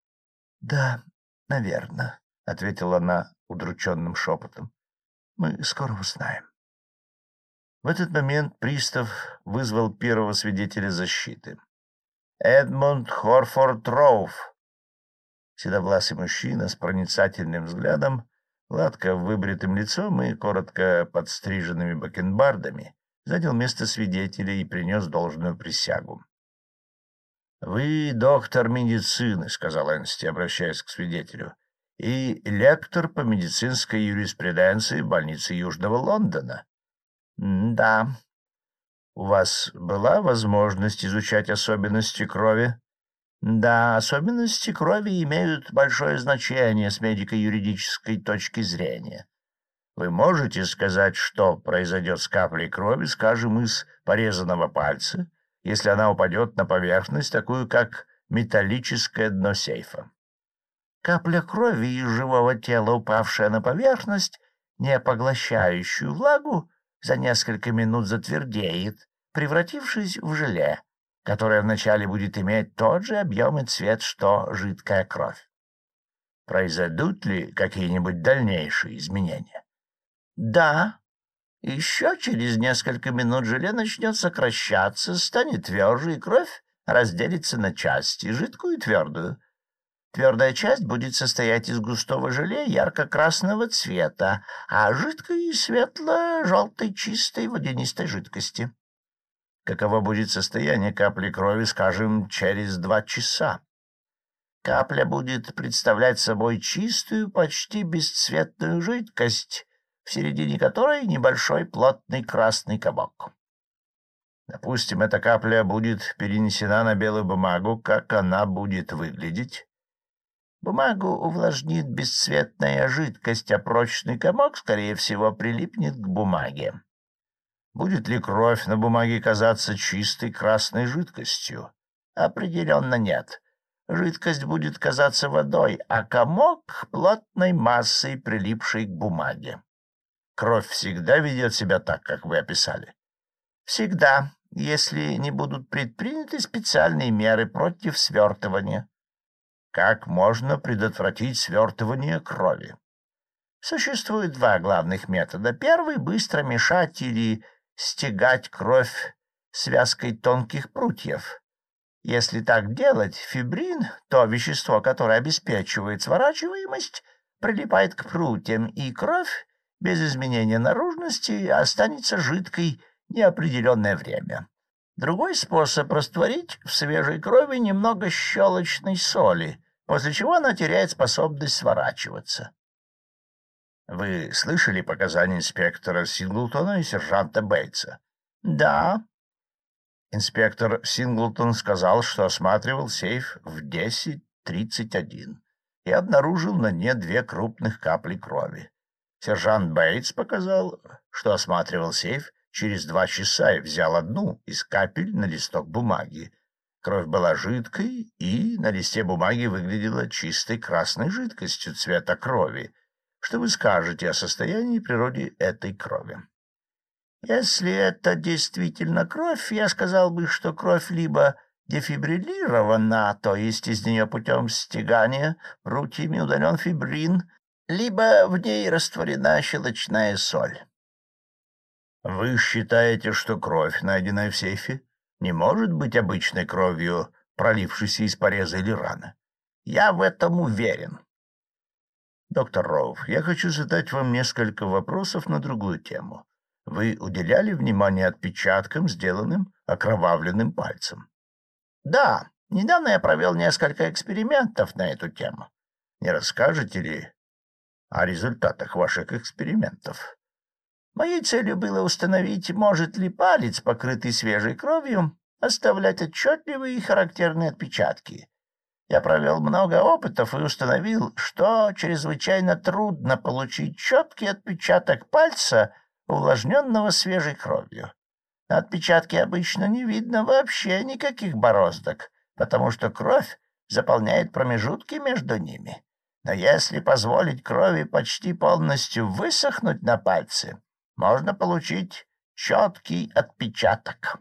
— Да, наверное, — ответила она удрученным шепотом. Мы скоро узнаем. В этот момент пристав вызвал первого свидетеля защиты. Эдмунд Хорфорд Роуф. Седовласый мужчина с проницательным взглядом, гладко выбритым лицом и коротко подстриженными бакенбардами, занял место свидетеля и принес должную присягу. — Вы доктор медицины, — сказал Энсти, обращаясь к свидетелю и лектор по медицинской юриспруденции в больнице Южного Лондона. — Да. — У вас была возможность изучать особенности крови? — Да, особенности крови имеют большое значение с медико-юридической точки зрения. Вы можете сказать, что произойдет с каплей крови, скажем, из порезанного пальца, если она упадет на поверхность, такую как металлическое дно сейфа? Капля крови из живого тела, упавшая на поверхность, не поглощающую влагу, за несколько минут затвердеет, превратившись в желе, которое вначале будет иметь тот же объем и цвет, что жидкая кровь. Произойдут ли какие-нибудь дальнейшие изменения? Да. Еще через несколько минут желе начнет сокращаться, станет тверже, и кровь разделится на части, жидкую и твердую. Твердая часть будет состоять из густого желе ярко-красного цвета, а жидкой светло-желтой чистой водянистой жидкости. Каково будет состояние капли крови, скажем, через два часа? Капля будет представлять собой чистую, почти бесцветную жидкость, в середине которой небольшой плотный красный комок. Допустим, эта капля будет перенесена на белую бумагу, как она будет выглядеть? Бумагу увлажнит бесцветная жидкость, а прочный комок, скорее всего, прилипнет к бумаге. Будет ли кровь на бумаге казаться чистой красной жидкостью? Определенно нет. Жидкость будет казаться водой, а комок — плотной массой, прилипшей к бумаге. Кровь всегда ведет себя так, как вы описали? Всегда, если не будут предприняты специальные меры против свертывания. Как можно предотвратить свертывание крови? Существует два главных метода. Первый — быстро мешать или стегать кровь связкой тонких прутьев. Если так делать, фибрин, то вещество, которое обеспечивает сворачиваемость, прилипает к прутьям, и кровь без изменения наружности останется жидкой неопределенное время. Другой способ — растворить в свежей крови немного щелочной соли, после чего она теряет способность сворачиваться. — Вы слышали показания инспектора Синглтона и сержанта Бейтса? — Да. Инспектор Синглтон сказал, что осматривал сейф в 10.31 и обнаружил на дне две крупных капли крови. Сержант Бейтс показал, что осматривал сейф через два часа и взял одну из капель на листок бумаги. Кровь была жидкой, и на листе бумаги выглядела чистой красной жидкостью цвета крови. Что вы скажете о состоянии и природе этой крови? Если это действительно кровь, я сказал бы, что кровь либо дефибриллирована, то есть из нее путем стягания прутьями удален фибрин, либо в ней растворена щелочная соль. Вы считаете, что кровь, найденная в сейфе, не может быть обычной кровью, пролившейся из пореза или раны? Я в этом уверен. Доктор Роуф, я хочу задать вам несколько вопросов на другую тему. Вы уделяли внимание отпечаткам, сделанным окровавленным пальцем? Да, недавно я провел несколько экспериментов на эту тему. Не расскажете ли о результатах ваших экспериментов? Моей целью было установить, может ли палец, покрытый свежей кровью, оставлять отчетливые и характерные отпечатки. Я провел много опытов и установил, что чрезвычайно трудно получить четкий отпечаток пальца, увлажненного свежей кровью. На отпечатке обычно не видно вообще никаких бороздок, потому что кровь заполняет промежутки между ними. Но если позволить крови почти полностью высохнуть на пальце, можно получить четкий отпечаток.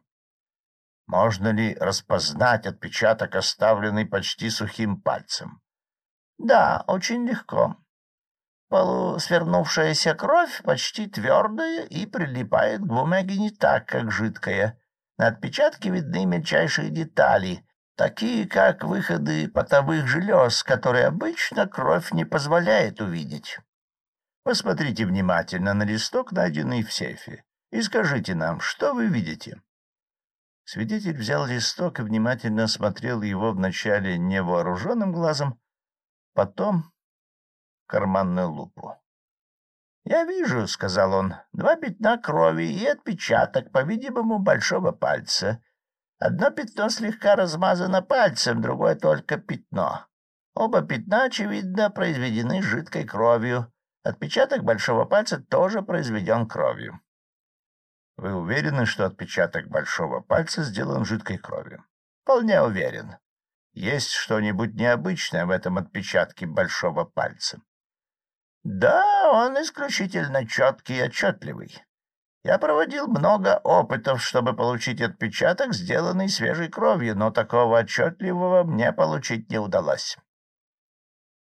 Можно ли распознать отпечаток, оставленный почти сухим пальцем? Да, очень легко. Полусвернувшаяся кровь почти твердая и прилипает к бумаге не так, как жидкая. На отпечатке видны мельчайшие детали, такие как выходы потовых желез, которые обычно кровь не позволяет увидеть. Посмотрите внимательно на листок, найденный в сейфе, и скажите нам, что вы видите. Свидетель взял листок и внимательно осмотрел его вначале невооруженным глазом, потом карманную лупу. — Я вижу, — сказал он, — два пятна крови и отпечаток, по-видимому, большого пальца. Одно пятно слегка размазано пальцем, другое только пятно. Оба пятна, очевидно, произведены жидкой кровью. Отпечаток большого пальца тоже произведен кровью. — Вы уверены, что отпечаток большого пальца сделан жидкой кровью? — Вполне уверен. Есть что-нибудь необычное в этом отпечатке большого пальца? Да, он исключительно четкий и отчетливый. Я проводил много опытов, чтобы получить отпечаток, сделанный свежей кровью, но такого отчетливого мне получить не удалось.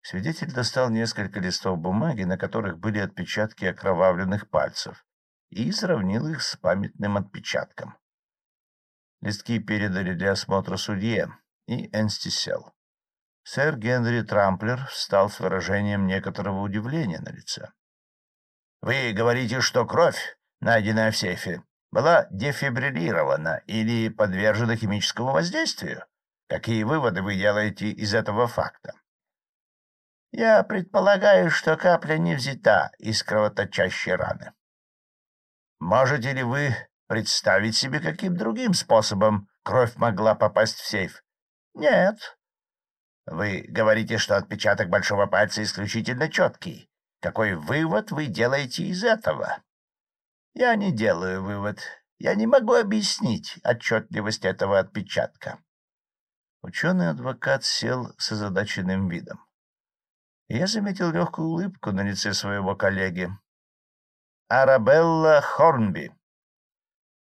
Свидетель достал несколько листов бумаги, на которых были отпечатки окровавленных пальцев, и сравнил их с памятным отпечатком. Листки передали для осмотра судье, и Энсти сел. Сэр Генри Трамплер встал с выражением некоторого удивления на лице. — Вы говорите, что кровь, найденная в сейфе, была дефибриллирована или подвержена химическому воздействию? Какие выводы вы делаете из этого факта? — Я предполагаю, что капля не взята из кровоточащей раны. — Можете ли вы представить себе, каким другим способом кровь могла попасть в сейф? — Нет, вы говорите, что отпечаток большого пальца исключительно четкий. Какой вывод вы делаете из этого? Я не делаю вывод. Я не могу объяснить отчетливость этого отпечатка. Ученый-адвокат сел с озадаченным видом. Я заметил легкую улыбку на лице своего коллеги. «Арабелла Хорнби!»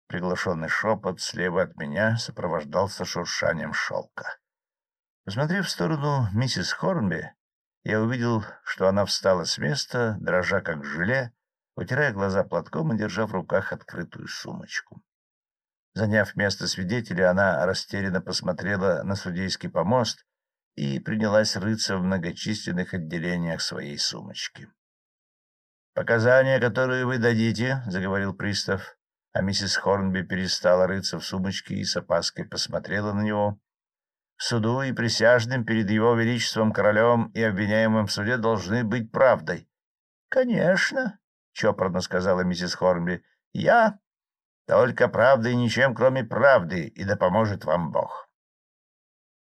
Приглашенный шепот слева от меня сопровождался шуршанием шелка. Посмотрев в сторону миссис Хорнби, я увидел, что она встала с места, дрожа как желе, вытирая глаза платком и держа в руках открытую сумочку. Заняв место свидетеля, она растерянно посмотрела на судейский помост и принялась рыться в многочисленных отделениях своей сумочки. — Показания, которые вы дадите, — заговорил пристав, а миссис Хорнби перестала рыться в сумочке и с опаской посмотрела на него, В суду и присяжным перед его величеством королем и обвиняемым в суде должны быть правдой. — Конечно, — чопорно сказала миссис Хорнби, — я только правда и ничем, кроме правды, и да поможет вам Бог.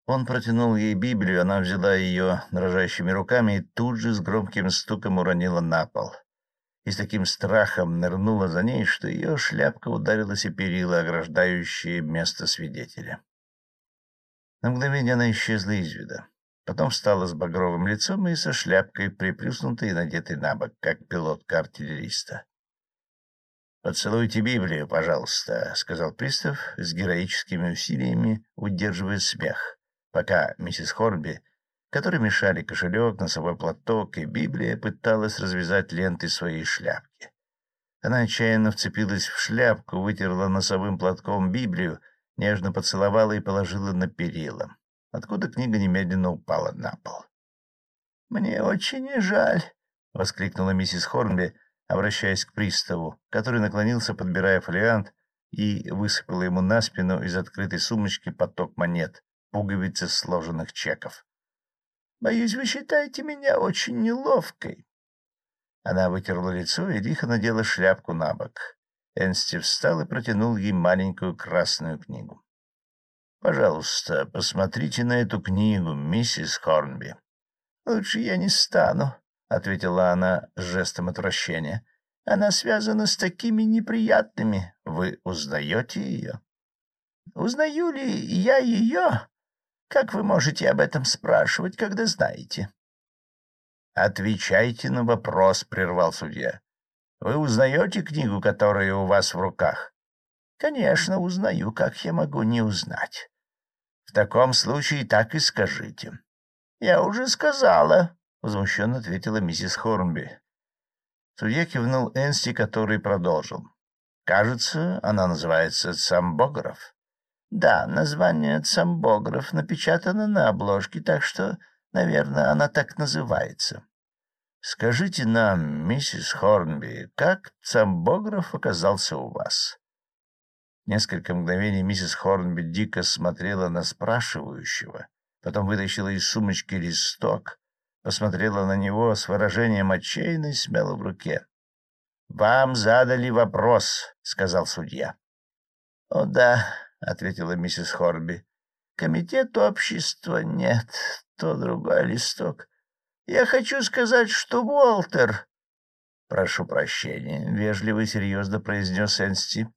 Он протянул ей Библию, она взяла ее дрожащими руками и тут же с громким стуком уронила на пол. И с таким страхом нырнула за ней, что ее шляпка ударилась о перила, ограждающие место свидетеля. На мгновение она исчезла из вида. Потом встала с багровым лицом и со шляпкой, приплюснутой и надетой на бок, как пилотка-артиллериста. «Поцелуйте Библию, пожалуйста», — сказал пристав с героическими усилиями, удерживая смех, пока миссис Хорнби, которой мешали кошелек, носовой платок и Библия, пыталась развязать ленты своей шляпки. Она отчаянно вцепилась в шляпку, вытерла носовым платком Библию, нежно поцеловала и положила на перила, откуда книга немедленно упала на пол. — Мне очень жаль, — воскликнула миссис Хорнби, — обращаясь к приставу, который наклонился, подбирая фолиант, и высыпала ему на спину из открытой сумочки поток монет, пуговицы сложенных чеков. — Боюсь, вы считаете меня очень неловкой. Она вытерла лицо и лихо надела шляпку на бок. Энсти встал и протянул ей маленькую красную книгу. — Пожалуйста, посмотрите на эту книгу, миссис Хорнби. — Лучше я не стану, — ответила она с жестом отвращения. — Она связана с такими неприятными. Вы узнаете ее? — Узнаю ли я ее? Как вы можете об этом спрашивать, когда знаете? — Отвечайте на вопрос, — прервал судья. — Вы узнаете книгу, которая у вас в руках? — Конечно, узнаю. Как я могу не узнать? — В таком случае так и скажите. — Я уже сказала, — возмущенно ответила миссис Хорнби. Судья кивнул Энсти, который продолжил. «Кажется, она называется Цамбограф». «Да, название Цамбограф напечатано на обложке, так что, наверное, она так называется». «Скажите нам, миссис Хорнби, как Цамбограф оказался у вас?» Несколько мгновений миссис Хорнби дико смотрела на спрашивающего, потом вытащила из сумочки листок, посмотрела на него с выражением отчаянной смело в руке. — Вам задали вопрос, — сказал судья. — О да, — ответила миссис Хорби. — Комитет общества нет, то другой листок. Я хочу сказать, что Уолтер... — Прошу прощения, — вежливо и серьезно произнес Энсти.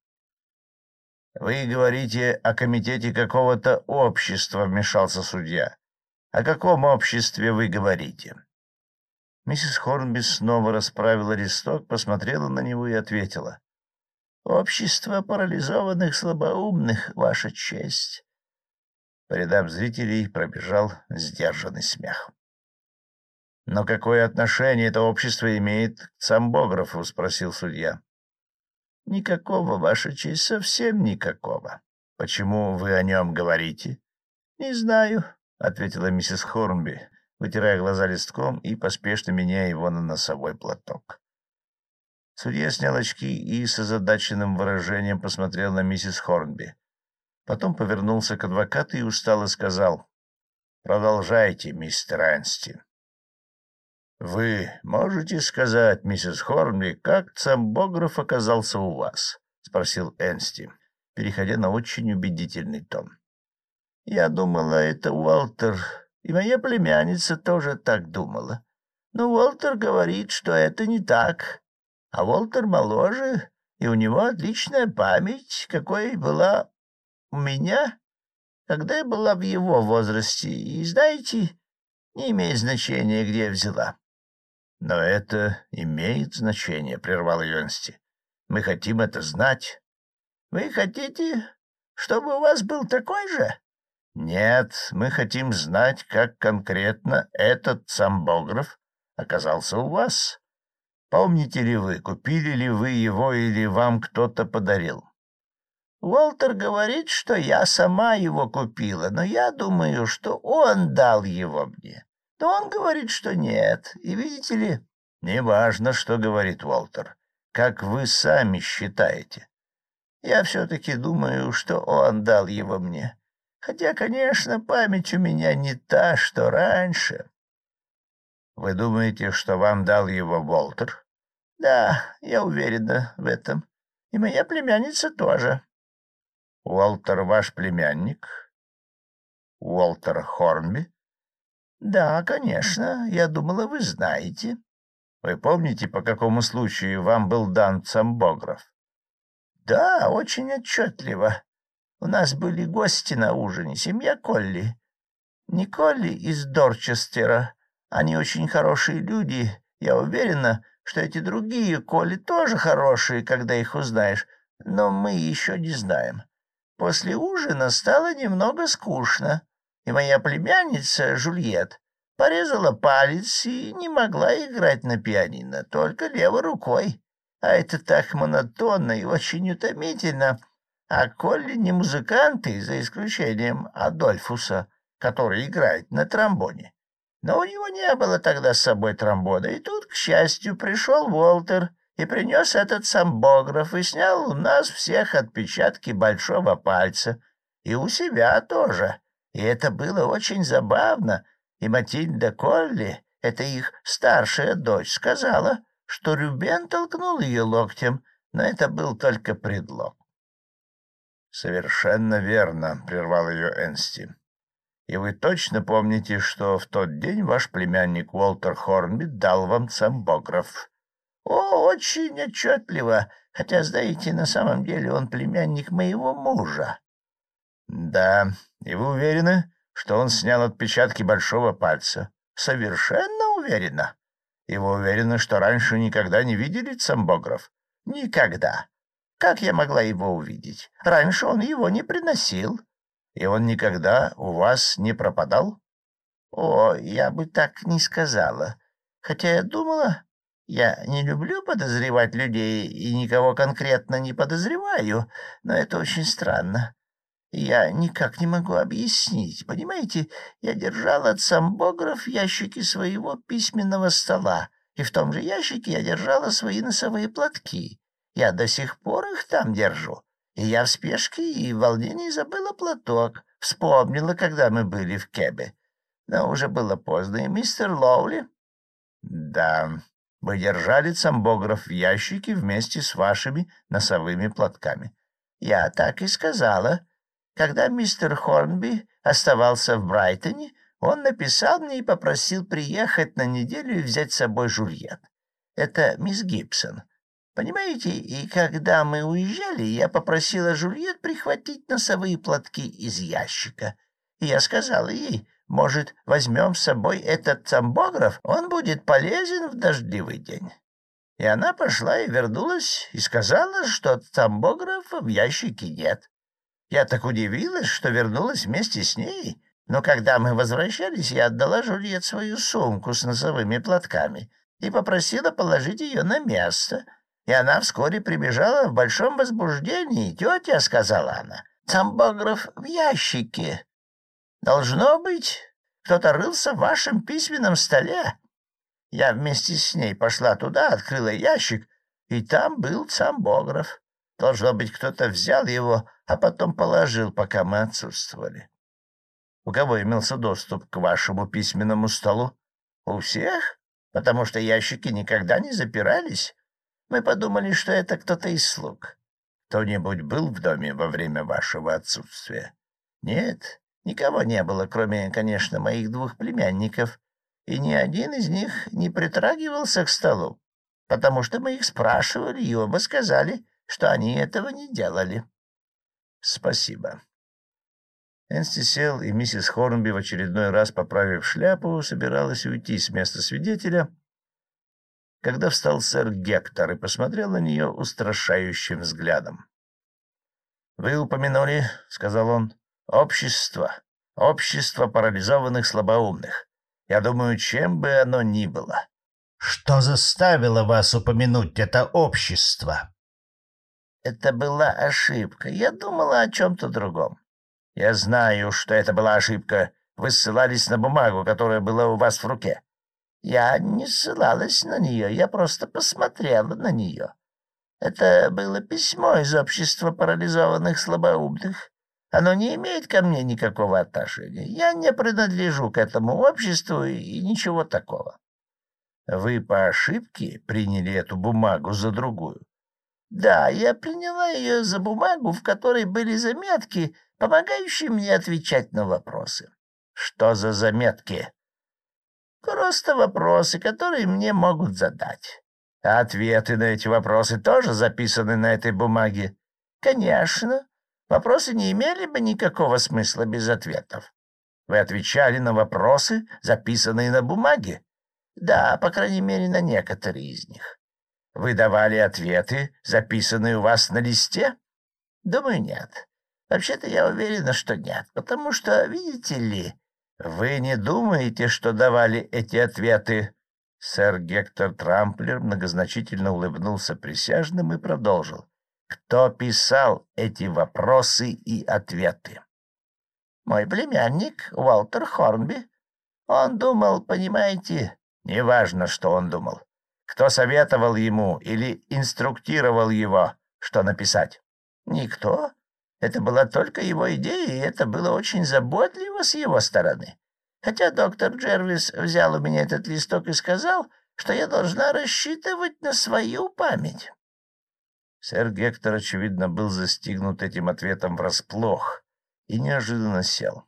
— Вы говорите о комитете какого-то общества, — вмешался судья. О каком обществе вы говорите? Миссис Хорнби снова расправила листок, посмотрела на него и ответила. — Общество парализованных слабоумных, Ваша честь. По рядам зрителей пробежал сдержанный смех. — Но какое отношение это общество имеет к самбографу? — спросил судья. — Никакого, Ваша честь, совсем никакого. — Почему вы о нем говорите? — Не знаю. — ответила миссис Хорнби, вытирая глаза листком и поспешно меняя его на носовой платок. Судья снял очки и с озадаченным выражением посмотрел на миссис Хорнби. Потом повернулся к адвокату и устало сказал, «Продолжайте, мистер Анстин». «Вы можете сказать, миссис Хорнби, как цамбограф оказался у вас?» — спросил Энсти, переходя на очень убедительный тон. Я думала, это Уолтер, и моя племянница тоже так думала. Но Уолтер говорит, что это не так. А Уолтер моложе, и у него отличная память, какой была у меня, когда я была в его возрасте. И, знаете, не имеет значения, где я взяла. — Но это имеет значение, — прервал Йонсти. — Мы хотим это знать. — Вы хотите, чтобы у вас был такой же? Нет, мы хотим знать, как конкретно этот самбограф оказался у вас. Помните ли вы, купили ли вы его или вам кто-то подарил? Уолтер говорит, что я сама его купила, но я думаю, что он дал его мне. Но он говорит, что нет. И видите ли, неважно, что говорит Уолтер, как вы сами считаете. Я все-таки думаю, что он дал его мне Хотя, конечно, память у меня не та, что раньше. Вы думаете, что вам дал его Волтер? Да, я уверена в этом. И моя племянница тоже. Уолтер ваш племянник? Уолтер Хорнби? Да, конечно. Я думала, вы знаете. Вы помните, по какому случаю вам был дан цамбограф? Да, очень отчетливо. У нас были гости на ужине, семья Колли. Не Колли из Дорчестера. Они очень хорошие люди. Я уверена, что эти другие Колли тоже хорошие, когда их узнаешь, но мы еще не знаем. После ужина стало немного скучно, и моя племянница Жульет порезала палец и не могла играть на пианино, только левой рукой. А это так монотонно и очень утомительно. А Колли не музыканты, за исключением Адольфуса, который играет на тромбоне. Но у него не было тогда с собой тромбона, и тут, к счастью, пришел Уолтер — и принес этот самбограф и снял у нас всех отпечатки большого пальца. И у себя тоже. И это было очень забавно. И Матильда Колли, это их старшая дочь, сказала, что Рюбен толкнул ее локтем, но это был только предлог. — Совершенно верно, — прервал ее Энсти. — И вы точно помните, что в тот день ваш племянник Уолтер Хорнби дал вам самбограф? О, очень отчетливо, хотя, знаете, на самом деле он племянник моего мужа. — Да, и вы уверены, что он снял отпечатки большого пальца? — Совершенно уверена. И вы уверены, что раньше никогда не видели цамбограф? — Никогда. Как я могла его увидеть? Раньше он его не приносил. — И он никогда у вас не пропадал? — О, я бы так не сказала. Хотя я думала, я не люблю подозревать людей и никого конкретно не подозреваю, но это очень странно. Я никак не могу объяснить. Понимаете, я держал от самбограф в ящике своего письменного стола, и в том же ящике я держала свои носовые платки. Я до сих пор их там держу. И я в спешке и в волнении забыла платок. Вспомнила, когда мы были в Кебе. Но уже было поздно, и мистер Лоули... — Да, вы держали цамбограф в ящике вместе с вашими носовыми платками. — Я так и сказала. Когда мистер Хорнби оставался в Брайтоне, он написал мне и попросил приехать на неделю и взять с собой Жульет. Это мисс Гибсон. Понимаете, и когда мы уезжали, я попросила Жульет прихватить носовые платки из ящика. Я сказала ей, может, возьмем с собой этот цамбограф? Он будет полезен в дождливый день. И она пошла и вернулась, и сказала, что цамбографа в ящике нет. Я так удивилась, что вернулась вместе с ней. Но когда мы возвращались, я отдала Жульет свою сумку с носовыми платками и попросила положить ее на место. И она вскоре прибежала в большом возбуждении. «Тетя», — сказала она, — «цамбограф в ящике». Должно быть, кто-то рылся в вашем письменном столе. Я вместе с ней пошла туда, открыла ящик, и там был самбограф. Должно быть, кто-то взял его, а потом положил, пока мы отсутствовали. У кого имелся доступ к вашему письменному столу? У всех, потому что ящики никогда не запирались. Мы подумали, что это кто-то из слуг. Кто-нибудь был в доме во время вашего отсутствия? Нет, Никого не было, кроме, конечно, моих двух племянников, и ни один из них не притрагивался к столу, потому что мы их спрашивали, и оба сказали, что они этого не делали. — Спасибо. Энсти сел, и миссис Хорнби, в очередной раз поправив шляпу, собиралась уйти с места свидетеля, когда встал сэр Гектор и посмотрел на нее устрашающим взглядом. — Вы упомянули, — сказал он, Общество. Общество парализованных слабоумных. Я думаю, чем бы оно ни было. Что заставило вас упомянуть это общество? Это была ошибка. Я думала о чем-то другом. Я знаю, что это была ошибка. Вы ссылались на бумагу, которая была у вас в руке. Я не ссылалась на нее, я просто посмотрела на нее. Это было письмо из общества парализованных слабоумных. Оно не имеет ко мне никакого отношения. Я не принадлежу к этому обществу и ничего такого. Вы по ошибке приняли эту бумагу за другую? Да, я приняла ее за бумагу, в которой были заметки, помогающие мне отвечать на вопросы. Что за заметки? Просто вопросы, которые мне могут задать. Ответы на эти вопросы тоже записаны на этой бумаге? Конечно. Вопросы не имели бы никакого смысла без ответов. Вы отвечали на вопросы, записанные на бумаге? Да, по крайней мере, на некоторые из них. Вы давали ответы, записанные у вас на листе? Думаю, нет. Вообще-то я уверена, что нет, потому что, видите ли, вы не думаете, что давали эти ответы? Сэр Гектор Трамплер многозначительно улыбнулся присяжным и продолжил. Кто писал эти вопросы и ответы? Мой племянник Уолтер Хорнби. Он думал, понимаете, неважно, что он думал. Кто советовал ему или инструктировал его, что написать? Никто. Это была только его идея, и это было очень заботливо с его стороны. Хотя доктор Джервис взял у меня этот листок и сказал, что я должна рассчитывать на свою память. Сэр Гектор, очевидно, был застигнут этим ответом врасплох и неожиданно сел.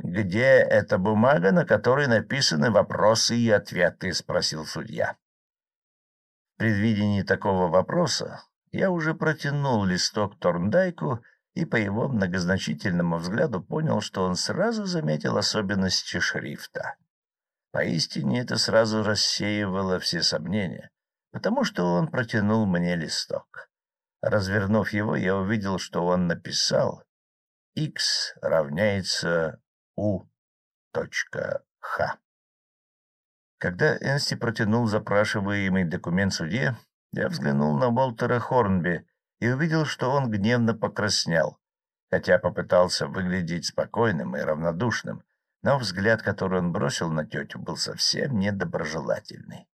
«Где эта бумага, на которой написаны вопросы и ответы?» — спросил судья. В предвидении такого вопроса я уже протянул листок Торндайку и по его многозначительному взгляду понял, что он сразу заметил особенности шрифта. Поистине это сразу рассеивало все сомнения, потому что он протянул мне листок. Развернув его, я увидел, что он написал «X равняется У.Х». Когда Энсти протянул запрашиваемый документ судье, я взглянул на Уолтера Хорнби и увидел, что он гневно покраснел, хотя попытался выглядеть спокойным и равнодушным, но взгляд, который он бросил на тетю, был совсем недоброжелательный.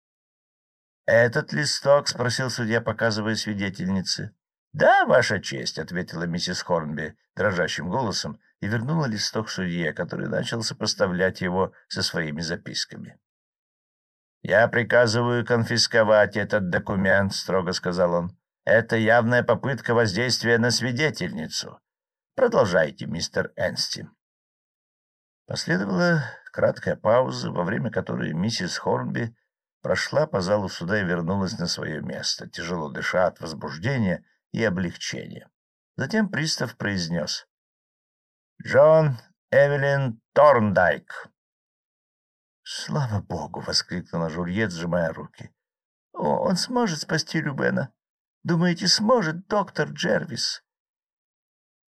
«Этот листок?» — спросил судья, показывая свидетельнице. «Да, Ваша честь», — ответила миссис Хорнби дрожащим голосом и вернула листок судье, который начал сопоставлять его со своими записками. «Я приказываю конфисковать этот документ», — строго сказал он. «Это явная попытка воздействия на свидетельницу. Продолжайте, мистер Энсти». Последовала краткая пауза, во время которой миссис Хорнби прошла по залу суда и вернулась на свое место, тяжело дыша от возбуждения и облегчения. Затем пристав произнес. «Джон Эвелин Торндайк». «Слава богу!» — воскликнула Жульет, сжимая руки. «О, он сможет спасти Любена. Думаете, сможет доктор Джервис?»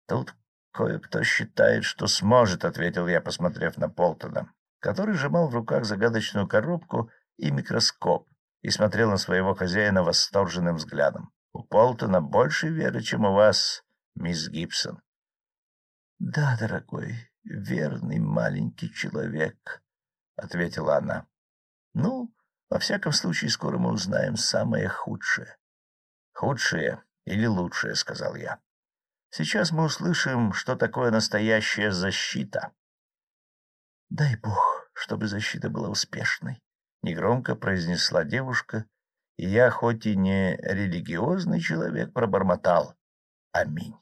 «Тут кое-кто считает, что сможет», — ответил я, посмотрев на Полтона, который сжимал в руках загадочную коробку и микроскоп и смотрел на своего хозяина восторженным взглядом. «У Полтона больше веры, чем у вас, мисс Гибсон». «Да, дорогой, верный маленький человек», — ответила она. — Ну, во всяком случае, скоро мы узнаем самое худшее. — Худшее или лучшее, — сказал я. — Сейчас мы услышим, что такое настоящая защита. — Дай бог, чтобы защита была успешной, — негромко произнесла девушка, и я, хоть и не религиозный человек, пробормотал. Аминь.